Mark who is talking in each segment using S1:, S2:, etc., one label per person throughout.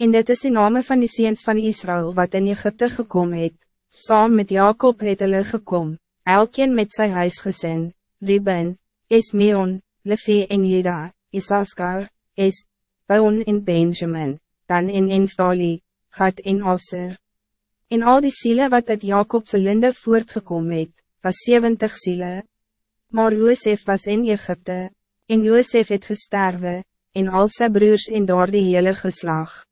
S1: En dit is de name van die seens van Israël wat in Egypte gekomen het, saam met Jacob het hulle gekom, elkeen met sy huisgezin, Reuben, Esmeon, Levi en Juda, Isaskar, Es, Baon en Benjamin, dan in Enfali, Gad en Aser. En al die zielen wat uit Jacobse linde voortgekomen het, was 70 zielen. Maar Josef was in Egypte, en Josef het gesterwe, en al sy broers en door die hele geslag.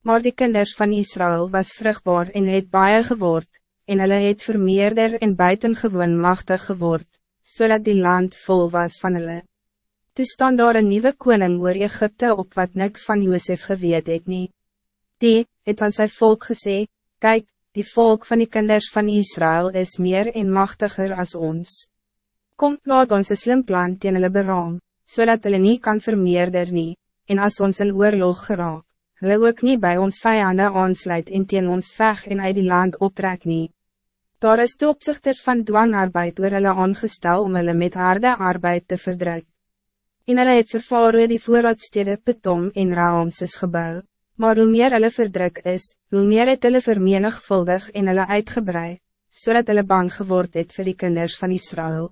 S1: Maar die kinders van Israël was vruchtbaar en het baie geword, en hulle het vermeerder en buitengewoon machtig geword, zodat die land vol was van hulle. Toe staan daar een nieuwe koning oor Egypte op wat niks van Josef geweet het nie. Die, het aan sy volk gesê, kijk, die volk van die kinders van Israël is meer en machtiger als ons. Kom, laat ons een slim plan teen hulle beraam, zodat hulle nie kan vermeerder nie, en als ons in oorlog geraak hulle ook niet bij ons vijanden aansluit en teen ons veg en uit die land optrek nie. Daar is toepzichters van dwangarbeid oor hulle aangestel om hulle met harde arbeid te verdruk. En hulle het vervaar die voorraadstede Petom en Raamses gebouw, maar hoe meer hulle verdruk is, hoe meer het hulle vermenigvuldig en hulle uitgebreid, zodat hulle bang geword het vir die kinders van Israël.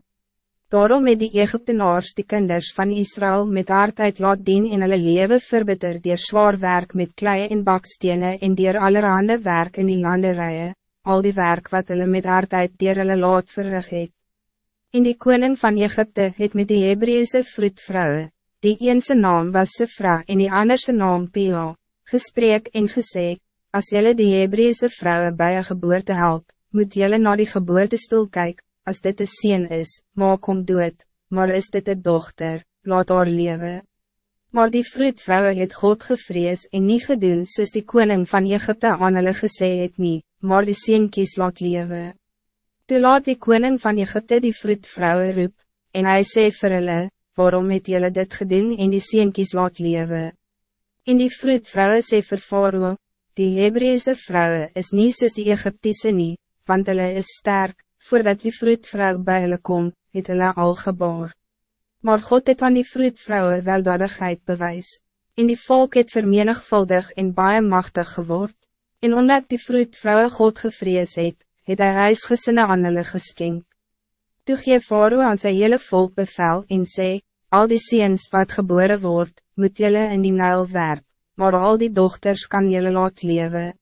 S1: Daarom het die Egyptenaars die kinders van Israël met hardheid laat dien en hulle lewe verbitter dier zwaar werk met klei en bakstenen en dier allerhande werk in die landerijen, al die werk wat hulle met hardheid dier hulle laat verrig het. En die koning van Egypte het met die Hebreese vroedvrouwe, die eense naam was Sifra en die anderse naam Pia, gesprek en gesê, as jylle die Hebreese vrouwen bij een geboorte help, moet jylle na die geboortestil kyk, als dit een sien is, maak hom dood, maar is dit een dochter, laat haar leven. Maar die vroedvrouwe het God gevrees en niet gedoen soos die koning van Egypte aan hulle gesê het nie, maar die sienkies laat leven. Toe laat die koning van Egypte die vroedvrouwe roep, en hij sê vir hulle, waarom het julle dit gedoen en die sienkies laat leven. En die vroedvrouwe sê vir Faroe, die Hebreese vrouwen is niet soos die Egyptische nie, want hulle is sterk, voordat die vroedvrou bij hulle kom, het hulle al geboor. Maar God het aan die vroedvrouwe weldadigheid bewys, en die volk het vermenigvuldig en baie machtig geword, en omdat die vroedvrouwe God gevrees het, het hy huisgesinne aan hulle geskenk. Toe gee Faroe aan sy hele volk bevel en sê, al die seens wat geboren wordt, moet jullie in die nuil werp, maar al die dochters kan jullie laat leven.